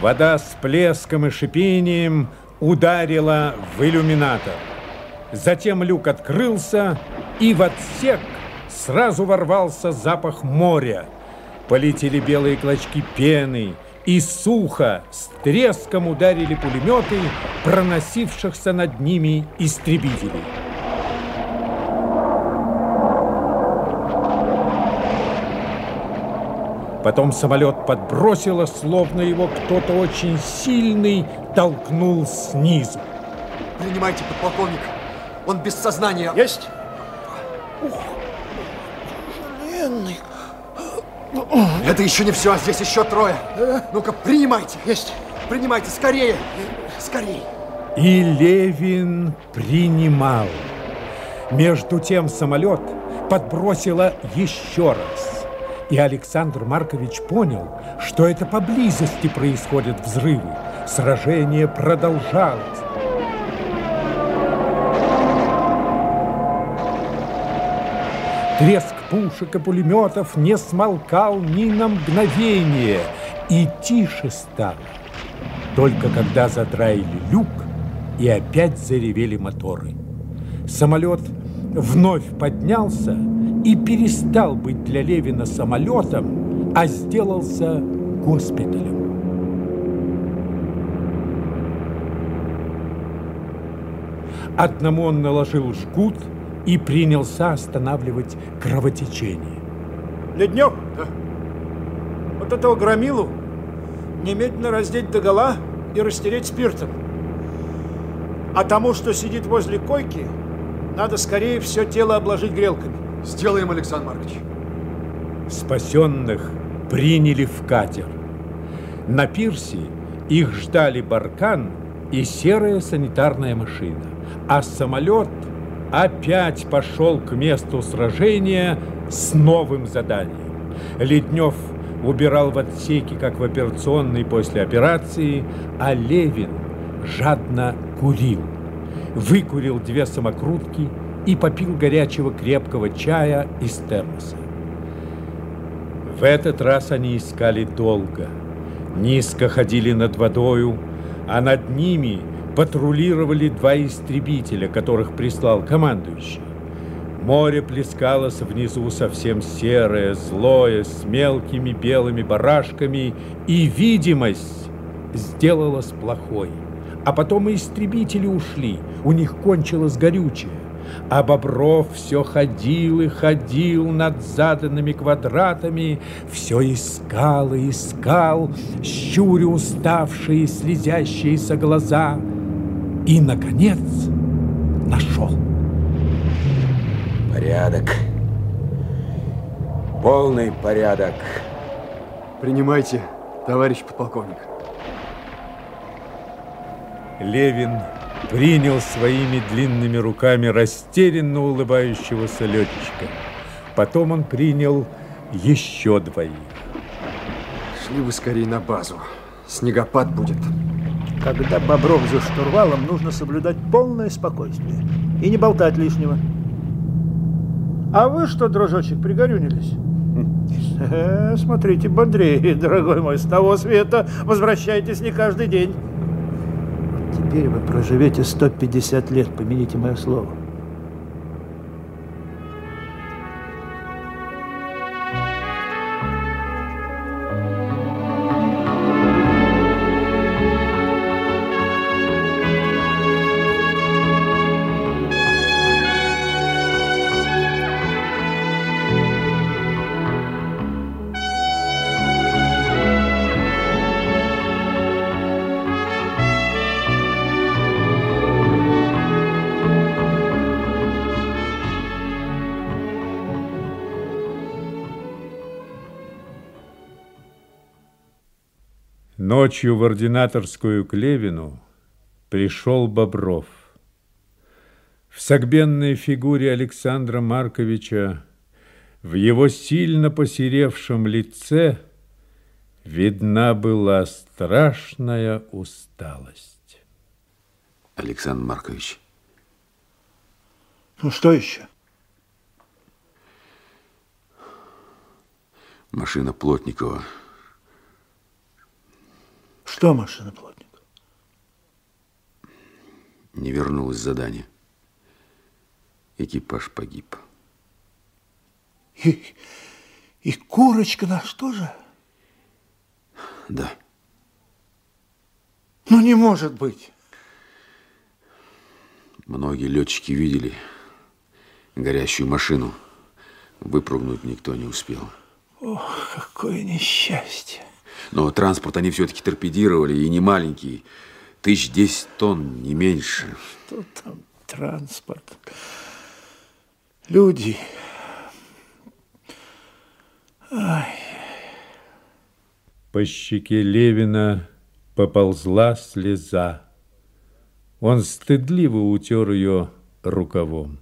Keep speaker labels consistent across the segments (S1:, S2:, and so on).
S1: Вода с плеском и шипением ударила в иллюминатор. Затем люк открылся, и в отсек сразу ворвался запах моря. Полетели белые клочки пены, и сухо с треском ударили пулеметы проносившихся над ними истребителей. Потом самолет подбросило, словно его кто-то очень сильный толкнул снизу.
S2: Принимайте, подполковник. Он без сознания.
S3: Есть?
S2: Ух, Ленный. Это еще не все, а здесь еще трое. Ну-ка, принимайте.
S3: Есть.
S2: Принимайте, скорее. Скорее.
S1: И Левин принимал. Между тем самолет подбросило еще раз и Александр Маркович понял, что это поблизости происходят взрывы. Сражение продолжалось. Треск пушек и пулеметов не смолкал ни на мгновение, и тише стало. Только когда задраили люк, и опять заревели моторы. Самолет вновь поднялся, и перестал быть для Левина самолетом, а сделался госпиталем. Одному он наложил жгут и принялся останавливать кровотечение.
S3: Леднев, да. вот этого громилу немедленно раздеть догола и растереть спиртом. А тому, что сидит возле койки, надо скорее все тело обложить грелками.
S2: Сделаем, Александр Маркович.
S1: Спасенных приняли в катер. На пирсе их ждали баркан и серая санитарная машина, а самолет опять пошел к месту сражения с новым заданием. Леднев убирал в отсеке, как в операционной после операции, а Левин жадно курил. Выкурил две самокрутки – и попил горячего крепкого чая из термоса. В этот раз они искали долго. Низко ходили над водою, а над ними патрулировали два истребителя, которых прислал командующий. Море плескалось внизу совсем серое, злое, с мелкими белыми барашками, и видимость сделалась плохой. А потом и истребители ушли, у них кончилось горючее. А Бобров все ходил и ходил над заданными квадратами, все искал и искал, щуря уставшие слезящиеся глаза. И, наконец, нашел.
S4: Порядок. Полный порядок.
S2: Принимайте, товарищ подполковник.
S1: Левин принял своими длинными руками растерянно улыбающегося летчика. Потом он принял еще двоих.
S2: Шли вы скорее на базу. Снегопад будет.
S3: Когда Бобров за штурвалом, нужно соблюдать полное спокойствие и не болтать лишнего. А вы что, дружочек, пригорюнились? Хм. Э, смотрите, бодрее, дорогой мой, с того света возвращайтесь не каждый день дерево, проживете 150 лет, помяните мое слово.
S1: Ночью в ординаторскую Клевину пришел Бобров. В согбенной фигуре Александра Марковича, в его сильно посеревшем лице видна была страшная усталость.
S4: Александр Маркович.
S3: Ну что еще?
S4: Машина Плотникова
S3: что машина плотник?
S4: Не вернулось задание. Экипаж погиб.
S3: И, и курочка наш тоже?
S4: Да.
S3: Ну не может быть.
S4: Многие летчики видели горящую машину. Выпрыгнуть никто не успел.
S3: Ох, какое несчастье.
S4: Но транспорт они все-таки торпедировали, и не маленький. Тысяч десять тонн, не меньше.
S3: Что там транспорт? Люди. Ай.
S1: По щеке Левина поползла слеза. Он стыдливо утер ее рукавом.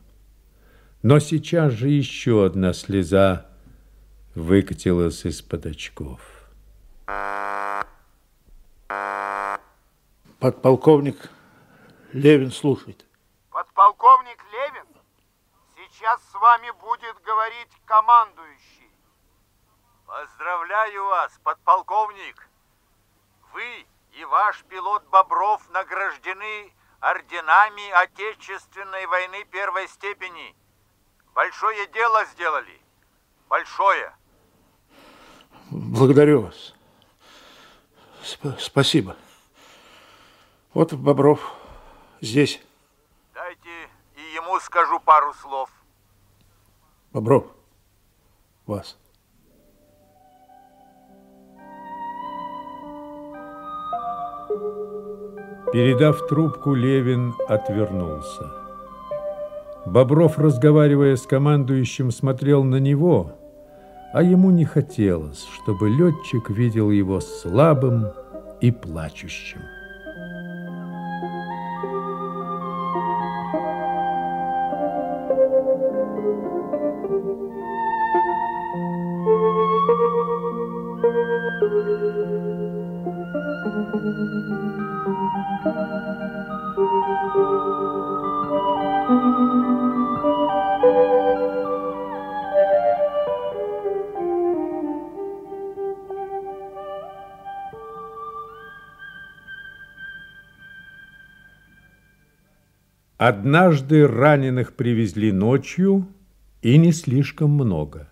S1: Но сейчас же еще одна слеза выкатилась из-под очков.
S3: Подполковник Левин слушает.
S5: Подполковник Левин, сейчас с вами будет говорить командующий. Поздравляю вас, подполковник. Вы и ваш пилот Бобров награждены орденами Отечественной войны первой степени. Большое дело сделали. Большое.
S3: Благодарю вас спасибо. Вот Бобров здесь.
S5: Дайте и ему скажу пару слов.
S3: Бобров, вас.
S1: Передав трубку, Левин отвернулся. Бобров, разговаривая с командующим, смотрел на него – а ему не хотелось, чтобы летчик видел его слабым и плачущим. Однажды раненых привезли ночью, и не слишком много.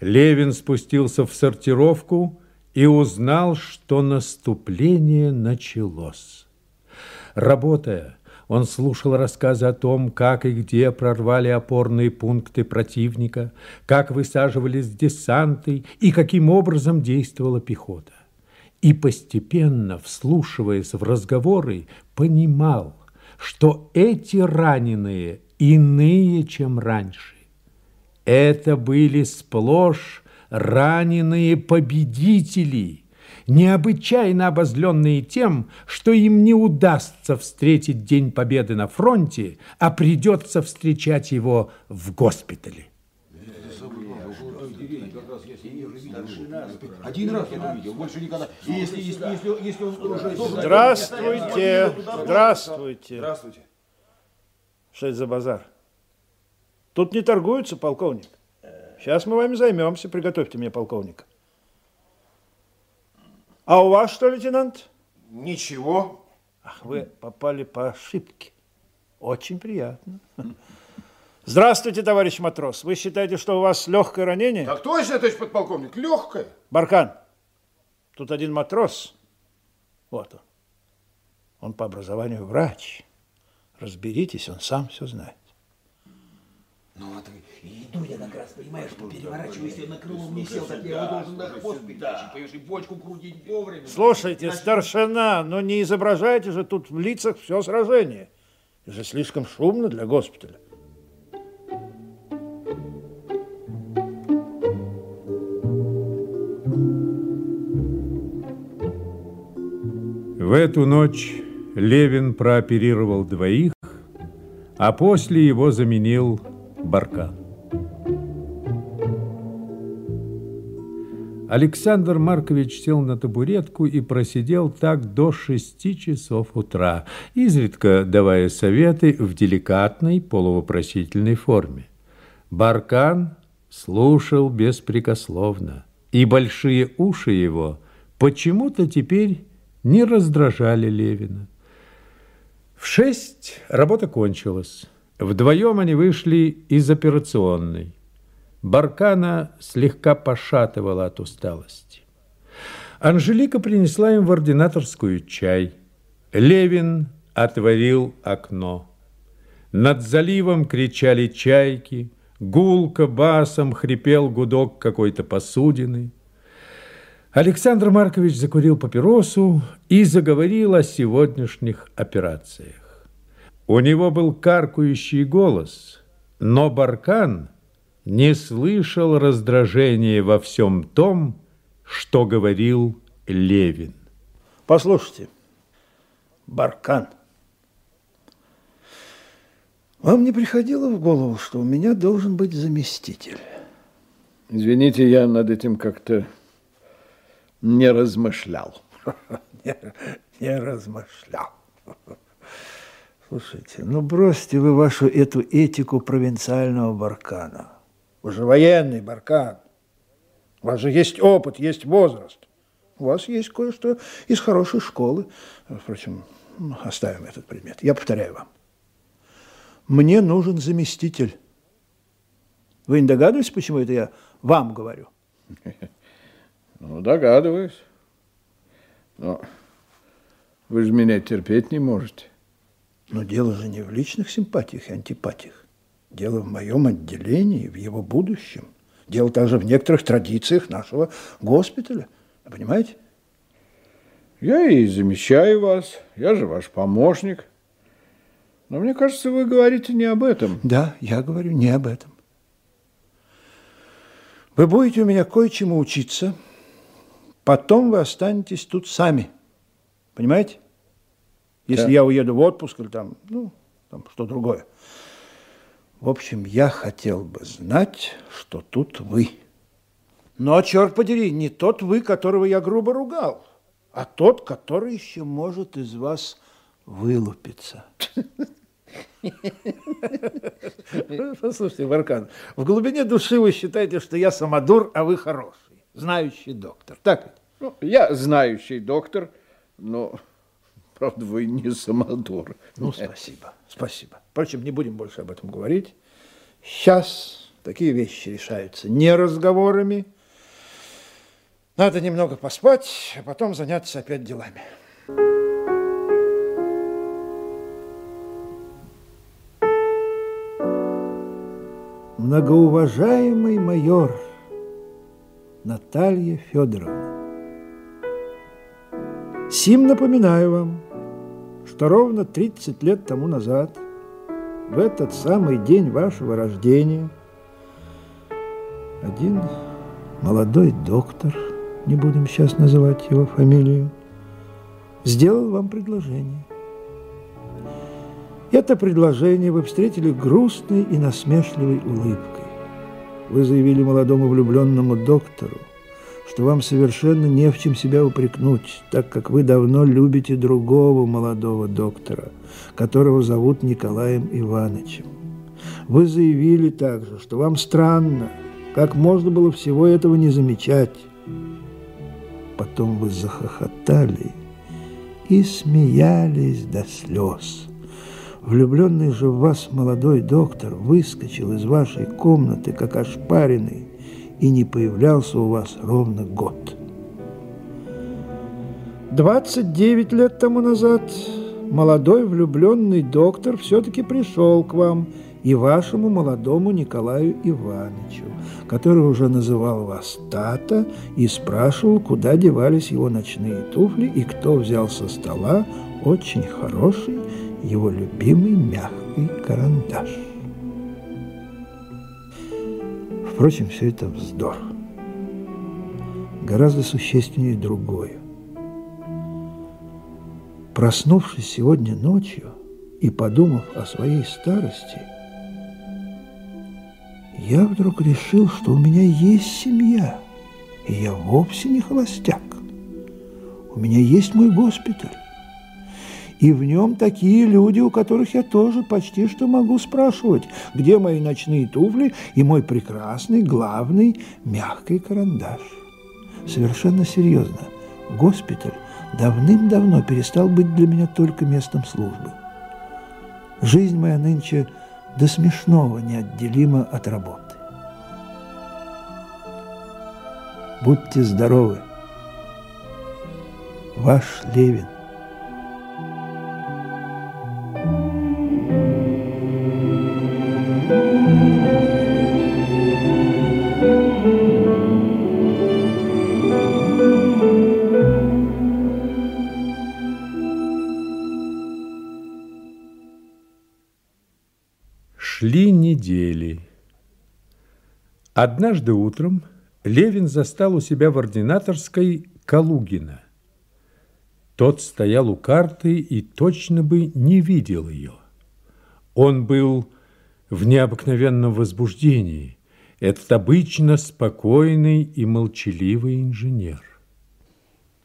S1: Левин спустился в сортировку и узнал, что наступление началось. Работая, он слушал рассказы о том, как и где прорвали опорные пункты противника, как высаживались десанты и каким образом действовала пехота. И постепенно, вслушиваясь в разговоры, понимал – что эти раненые иные, чем раньше. Это были сплошь раненые победители – необычайно обозленные тем, что им не удастся встретить День Победы на фронте, а придется встречать его в госпитале.
S6: Один раз я увидел, больше никогда. Если, если, если, если он уже...
S3: Здравствуйте! Здравствуйте!
S6: Здравствуйте!
S3: Что это за базар? Тут не торгуются, полковник. Сейчас мы вами займемся, приготовьте мне полковника. А у вас что, лейтенант?
S6: Ничего.
S3: Ах, вы попали по ошибке. Очень приятно. Здравствуйте, товарищ матрос. Вы считаете, что у вас легкое ранение?
S6: Так точно, товарищ подполковник, легкое.
S3: Баркан, тут один матрос. Вот он. Он по образованию врач. Разберитесь, он сам все знает.
S7: Ну а вот иду я как раз, понимаешь, ну, переворачиваюсь, я на крыло мне сел, так ну, я его должен на хвост понимаешь, и бочку крутить вовремя.
S3: Слушайте, старшина, ну не изображайте же тут в лицах все сражение. Это же слишком шумно для госпиталя.
S1: В эту ночь Левин прооперировал двоих, а после его заменил Баркан. Александр Маркович сел на табуретку и просидел так до шести часов утра, изредка давая советы в деликатной полувопросительной форме. Баркан слушал беспрекословно, и большие уши его почему-то теперь не раздражали Левина. В шесть работа кончилась. Вдвоем они вышли из операционной. Баркана слегка пошатывала от усталости. Анжелика принесла им в ординаторскую чай. Левин отворил окно. Над заливом кричали чайки, гулко басом хрипел гудок какой-то посудины. Александр Маркович закурил папиросу и заговорил о сегодняшних операциях. У него был каркающий голос, но Баркан не слышал раздражения во всем том, что говорил Левин.
S3: Послушайте, Баркан, вам не приходило в голову, что у меня должен быть заместитель?
S8: Извините, я над этим как-то не размышлял.
S3: Не, не размышлял. Слушайте, ну бросьте вы вашу эту этику провинциального Баркана. Уже военный Баркан. У вас же есть опыт, есть возраст. У вас есть кое-что из хорошей школы. Впрочем, оставим этот предмет. Я повторяю вам. Мне нужен заместитель. Вы не догадываетесь, почему это я вам говорю?
S8: Ну, догадываюсь. Но вы же меня терпеть не можете.
S3: Но дело же не в личных симпатиях и антипатиях. Дело в моем отделении, в его будущем. Дело также в некоторых традициях нашего госпиталя. Понимаете?
S8: Я и замещаю вас. Я же ваш помощник. Но мне кажется, вы говорите не об этом.
S3: Да, я говорю не об этом. Вы будете у меня кое-чему учиться – Потом вы останетесь тут сами. Понимаете? Если да. я уеду в отпуск или там, ну, там что другое. В общем, я хотел бы знать, что тут вы. Но, черт подери, не тот вы, которого я грубо ругал, а тот, который еще может из вас вылупиться. Послушайте, Варкан, в глубине души вы считаете, что я самодур, а вы хорош знающий доктор, так?
S8: Ну, я знающий доктор, но, правда, вы не самодор.
S3: Ну, спасибо, спасибо. Впрочем, не будем больше об этом говорить. Сейчас такие вещи решаются не разговорами. Надо немного поспать, а потом заняться опять делами. Многоуважаемый майор, Наталья Федоровна. Сим напоминаю вам, что ровно 30 лет тому назад, в этот самый день вашего рождения, один молодой доктор, не будем сейчас называть его фамилию, сделал вам предложение. Это предложение вы встретили грустной и насмешливой улыбкой. Вы заявили молодому влюбленному доктору, что вам совершенно не в чем себя упрекнуть, так как вы давно любите другого молодого доктора, которого зовут Николаем Ивановичем. Вы заявили также, что вам странно, как можно было всего этого не замечать. Потом вы захохотали и смеялись до слез. Влюбленный же в вас молодой доктор выскочил из вашей комнаты, как ошпаренный, и не появлялся у вас ровно год. 29 лет тому назад молодой влюбленный доктор все-таки пришел к вам и вашему молодому Николаю Ивановичу, который уже называл вас Тата и спрашивал, куда девались его ночные туфли и кто взял со стола очень хороший его любимый мягкий карандаш. Впрочем, все это вздор. Гораздо существеннее другое. Проснувшись сегодня ночью и подумав о своей старости, я вдруг решил, что у меня есть семья, и я вовсе не холостяк. У меня есть мой госпиталь. И в нем такие люди, у которых я тоже почти что могу спрашивать, где мои ночные туфли и мой прекрасный, главный, мягкий карандаш. Совершенно серьезно, госпиталь давным-давно перестал быть для меня только местом службы. Жизнь моя нынче до смешного неотделима от работы. Будьте здоровы! Ваш Левин.
S1: недели. Однажды утром Левин застал у себя в ординаторской Калугина. Тот стоял у карты и точно бы не видел ее. Он был в необыкновенном возбуждении. Этот обычно спокойный и молчаливый инженер.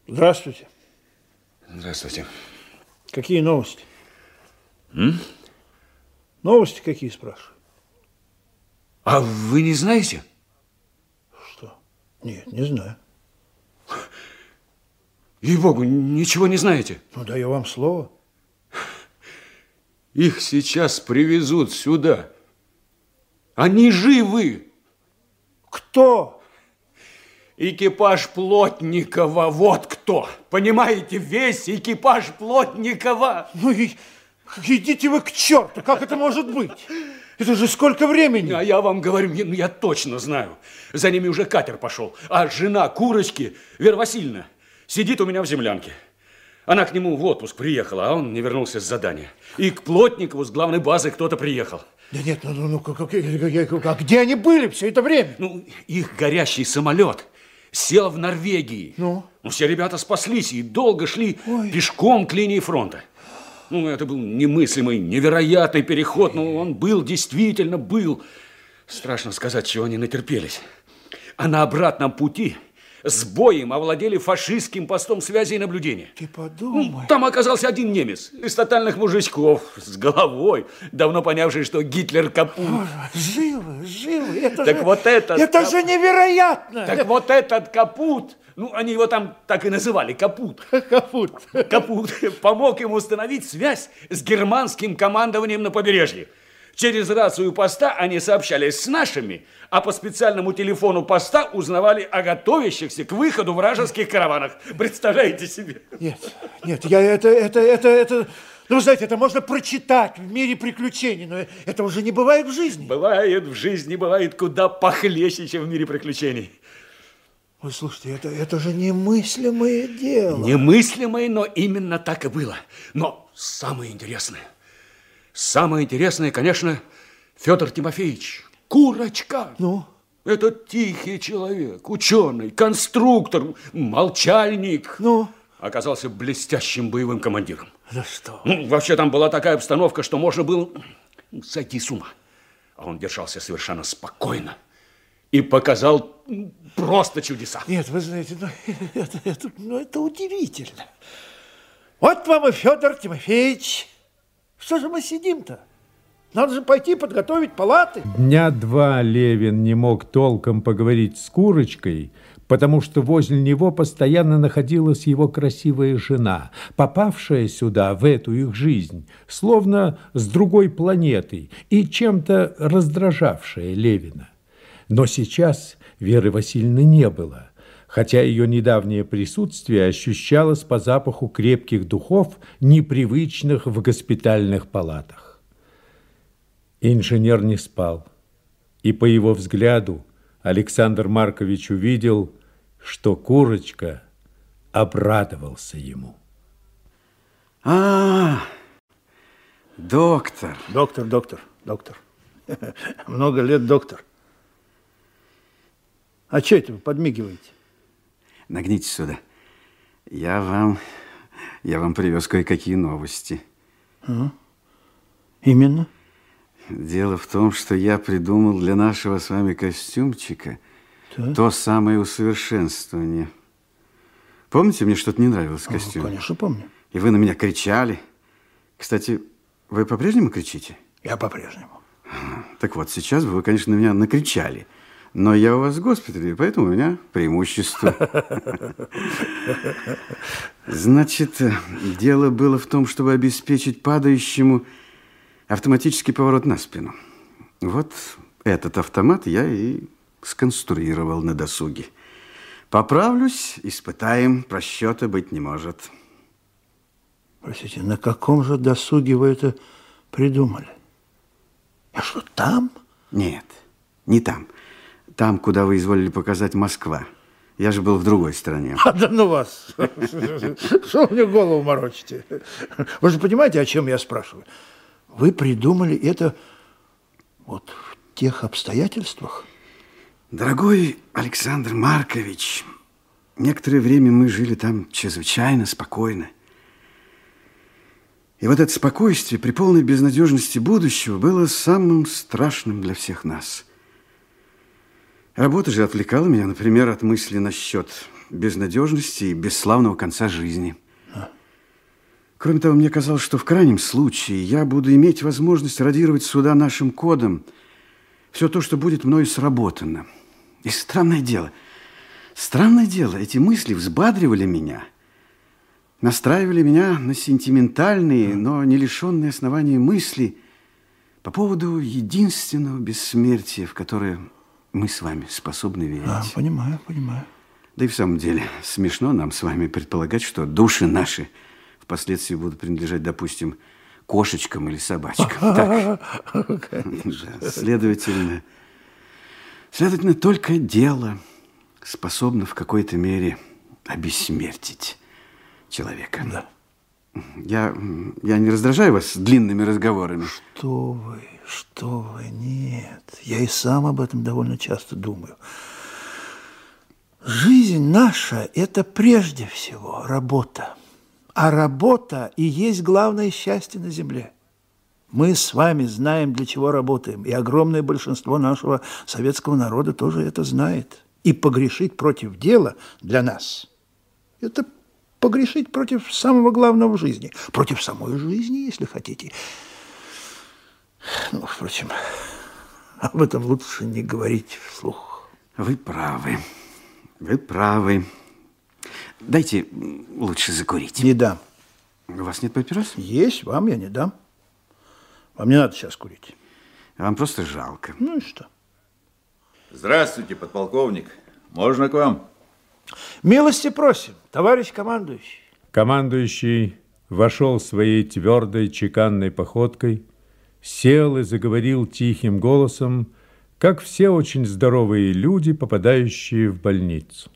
S3: Здравствуйте.
S4: Здравствуйте.
S3: Какие новости?
S4: М?
S3: Новости какие, спрашиваю?
S4: А вы не знаете?
S3: Что? Нет, не знаю.
S4: Ей-богу, ничего не знаете?
S3: Ну, даю вам слово.
S4: Их сейчас привезут сюда. Они живы.
S3: Кто?
S4: Экипаж Плотникова, вот кто. Понимаете, весь экипаж Плотникова.
S3: Ну, и, идите вы к черту, как это может быть? Это же сколько времени?
S4: А я вам говорю, я, ну, я точно знаю. За ними уже катер пошел. А жена курочки, Вера Васильевна, сидит у меня в землянке. Она к нему в отпуск приехала, а он не вернулся с задания. И к Плотникову с главной базы кто-то приехал.
S3: Да нет, ну, ну, ну как, как, как, а где они были все это время?
S4: Ну, их горящий самолет сел в Норвегии.
S3: Ну?
S4: Ну, все ребята спаслись и долго шли
S3: Ой.
S4: пешком к линии фронта. Ну, это был немыслимый, невероятный переход, но он был, действительно был. Страшно сказать, чего они натерпелись. А на обратном пути с боем овладели фашистским постом связи и наблюдения.
S3: Ты подумай.
S4: Ну, там оказался один немец из тотальных мужичков с головой, давно понявший, что Гитлер капут.
S3: Живы, живы. Это
S4: так
S3: же,
S4: вот этот...
S3: Это
S4: кап...
S3: же невероятно.
S4: Так вот этот капут ну, они его там так и называли, Капут.
S3: Капут.
S4: Капут помог ему установить связь с германским командованием на побережье. Через рацию поста они сообщались с нашими, а по специальному телефону поста узнавали о готовящихся к выходу вражеских караванах. Представляете себе?
S3: Нет, нет, я это, это, это, это... Ну, знаете, это можно прочитать в мире приключений, но это уже не бывает в жизни.
S4: Бывает в жизни, бывает куда похлеще, чем в мире приключений.
S3: Вы слушайте, это, это же немыслимое дело.
S4: Немыслимое, но именно так и было. Но самое интересное – Самое интересное, конечно, Федор Тимофеевич. Курочка.
S3: Ну?
S4: Это тихий человек, ученый, конструктор, молчальник.
S3: Ну?
S4: Оказался блестящим боевым командиром.
S3: Да что?
S4: Ну, вообще там была такая обстановка, что можно было сойти с ума. А он держался совершенно спокойно и показал просто чудеса.
S3: Нет, вы знаете, ну, это, это, ну, это удивительно. Вот вам и Федор Тимофеевич что же мы сидим-то? Надо же пойти подготовить палаты.
S1: Дня два Левин не мог толком поговорить с Курочкой, потому что возле него постоянно находилась его красивая жена, попавшая сюда, в эту их жизнь, словно с другой планеты и чем-то раздражавшая Левина. Но сейчас Веры Васильевны не было хотя ее недавнее присутствие ощущалось по запаху крепких духов, непривычных в госпитальных палатах. Инженер не спал, и по его взгляду Александр Маркович увидел, что курочка обрадовался ему.
S7: А, -а, -а доктор.
S3: Доктор, доктор, доктор. Много лет доктор. А что это вы подмигиваете?
S7: Нагнитесь сюда. Я вам, я вам привез кое-какие новости. А?
S3: Именно?
S7: Дело в том, что я придумал для нашего с вами костюмчика
S3: так.
S7: то самое усовершенствование. Помните, мне что-то не нравилось в
S3: а,
S7: костюме?
S3: А, конечно, помню.
S7: И вы на меня кричали. Кстати, вы по-прежнему кричите?
S3: Я по-прежнему.
S7: Так вот, сейчас вы, конечно, на меня накричали –
S9: но я у вас в госпитале, поэтому у меня преимущество. Значит, дело было в том, чтобы обеспечить падающему автоматический поворот на спину. Вот этот автомат я и сконструировал на досуге. Поправлюсь, испытаем, просчета быть не может.
S3: Простите, на каком же досуге вы это придумали? А что, там?
S9: Нет, не там. Там. Там, куда вы изволили показать Москва. Я же был в другой стране.
S3: А да ну вас! Что вы мне голову морочите? Вы же понимаете, о чем я спрашиваю? Вы придумали это вот в тех обстоятельствах?
S9: Дорогой Александр Маркович, некоторое время мы жили там чрезвычайно спокойно. И вот это спокойствие при полной безнадежности будущего было самым страшным для всех нас – Работа же отвлекала меня, например, от мысли насчет безнадежности и бесславного конца жизни. А. Кроме того, мне казалось, что в крайнем случае я буду иметь возможность радировать суда нашим кодом все то, что будет мною сработано. И странное дело, странное дело, эти мысли взбадривали меня, настраивали меня на сентиментальные, а. но не лишенные основания мысли по поводу единственного бессмертия, в которое мы с вами способны верить.
S3: А, понимаю, понимаю.
S9: Да и в самом деле смешно нам с вами предполагать, что души наши впоследствии будут принадлежать, допустим, кошечкам или собачкам. Так. Следовательно, следовательно, только дело способно в какой-то мере обессмертить человека.
S3: Да.
S9: Я, я не раздражаю вас длинными разговорами.
S3: Что вы? Что вы, нет. Я и сам об этом довольно часто думаю. Жизнь наша – это прежде всего работа. А работа и есть главное счастье на земле. Мы с вами знаем, для чего работаем, и огромное большинство нашего советского народа тоже это знает. И погрешить против дела для нас – это погрешить против самого главного в жизни, против самой жизни, если хотите – ну, впрочем, об этом лучше не говорить вслух.
S9: Вы правы. Вы правы. Дайте лучше закурить.
S3: Не дам.
S9: У вас нет папирос?
S3: Есть, вам я не дам. Вам не надо сейчас курить.
S9: Вам просто жалко.
S3: Ну и что?
S10: Здравствуйте, подполковник. Можно к вам?
S3: Милости просим, товарищ командующий.
S1: Командующий вошел своей твердой чеканной походкой, сел и заговорил тихим голосом, как все очень здоровые люди, попадающие в больницу.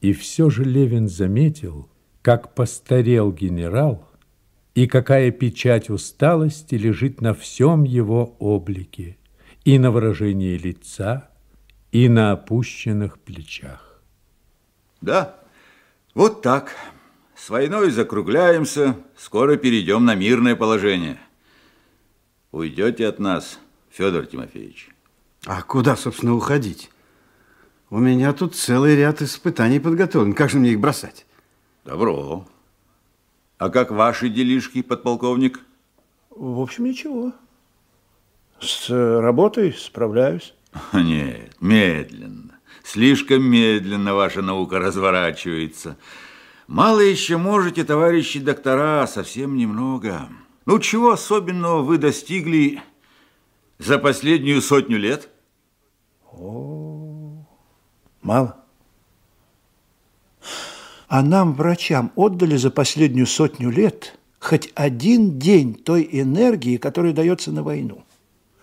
S1: И все же Левин заметил, как постарел генерал и какая печать усталости лежит на всем его облике, и на выражении лица, и на опущенных плечах.
S10: Да, вот так. С войной закругляемся, скоро перейдем на мирное положение – уйдете от нас, Федор Тимофеевич.
S9: А куда, собственно, уходить? У меня тут целый ряд испытаний подготовлен. Как же мне их бросать?
S10: Добро. А как ваши делишки, подполковник?
S3: В общем, ничего. С работой справляюсь.
S10: Нет, медленно. Слишком медленно ваша наука разворачивается. Мало еще можете, товарищи доктора, совсем немного. Ну, чего особенного вы достигли за последнюю сотню лет?
S3: О, мало. А нам, врачам, отдали за последнюю сотню лет хоть один день той энергии, которая дается на войну.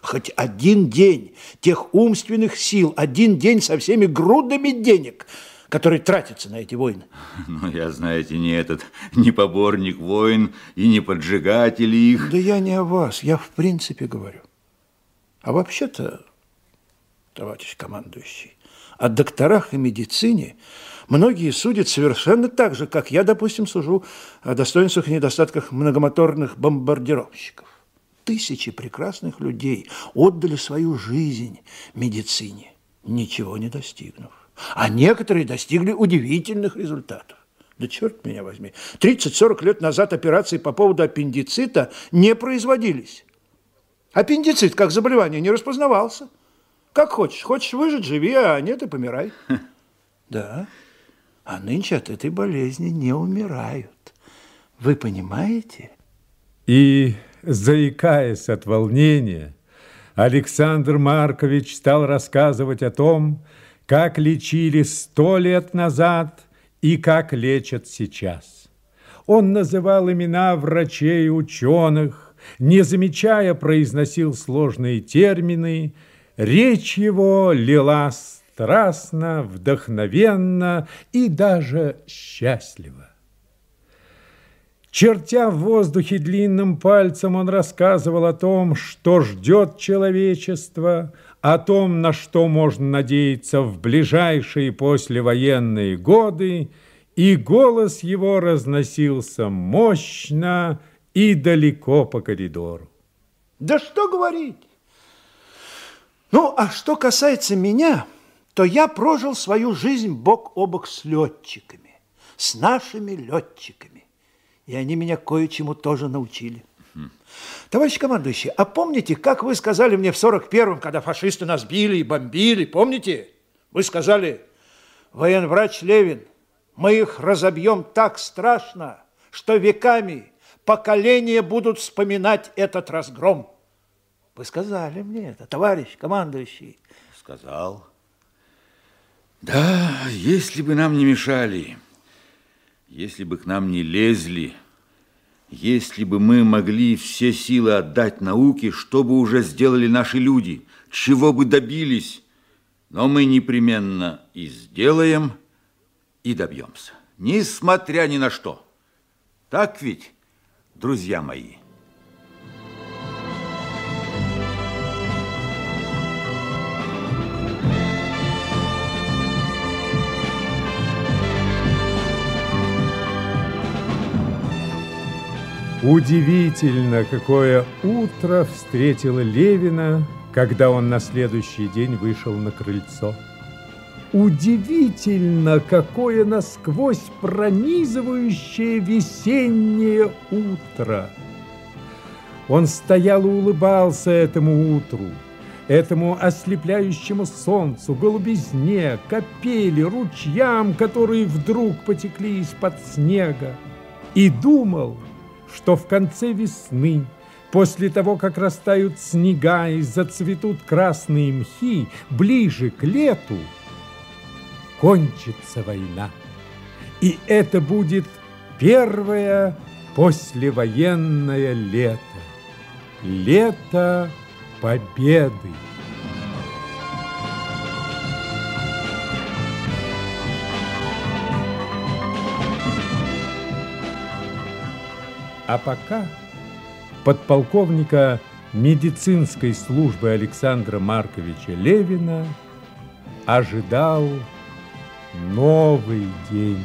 S3: Хоть один день тех умственных сил, один день со всеми грудами денег – который тратится на эти войны.
S10: Но ну, я, знаете, не этот, не поборник войн и не поджигатель их.
S3: Да я не о вас, я в принципе говорю. А вообще-то, товарищ командующий, о докторах и медицине многие судят совершенно так же, как я, допустим, сужу о достоинствах и недостатках многомоторных бомбардировщиков. Тысячи прекрасных людей отдали свою жизнь медицине, ничего не достигнув а некоторые достигли удивительных результатов. Да черт меня возьми. 30-40 лет назад операции по поводу аппендицита не производились. Аппендицит как заболевание не распознавался. Как хочешь. Хочешь выжить – живи, а нет – и помирай. Да. А нынче от этой болезни не умирают. Вы понимаете?
S1: И, заикаясь от волнения, Александр Маркович стал рассказывать о том, что как лечили сто лет назад и как лечат сейчас. Он называл имена врачей и ученых, не замечая, произносил сложные термины. Речь его лила страстно, вдохновенно и даже счастливо. Чертя в воздухе длинным пальцем, он рассказывал о том, что ждет человечество – о том, на что можно надеяться в ближайшие послевоенные годы, и голос его разносился мощно и далеко по коридору.
S3: Да что говорить! Ну, а что касается меня, то я прожил свою жизнь бок о бок с летчиками, с нашими летчиками. И они меня кое-чему тоже научили. Товарищ командующий, а помните, как вы сказали мне в 41-м, когда фашисты нас били и бомбили, помните? Вы сказали, военврач Левин, мы их разобьем так страшно, что веками поколения будут вспоминать этот разгром. Вы сказали мне это, товарищ командующий.
S10: Сказал. Да, если бы нам не мешали, если бы к нам не лезли, если бы мы могли все силы отдать науке, что бы уже сделали наши люди, чего бы добились, но мы непременно и сделаем, и добьемся, несмотря ни на что. Так ведь, друзья мои?
S1: Удивительно, какое утро встретило Левина, когда он на следующий день вышел на крыльцо. Удивительно, какое насквозь пронизывающее весеннее утро. Он стоял и улыбался этому утру, этому ослепляющему солнцу, голубизне, капели, ручьям, которые вдруг потекли из-под снега, и думал – что в конце весны, после того, как растают снега и зацветут красные мхи, ближе к лету кончится война. И это будет первое послевоенное лето. Лето победы. А пока подполковника медицинской службы Александра Марковича Левина ожидал новый день.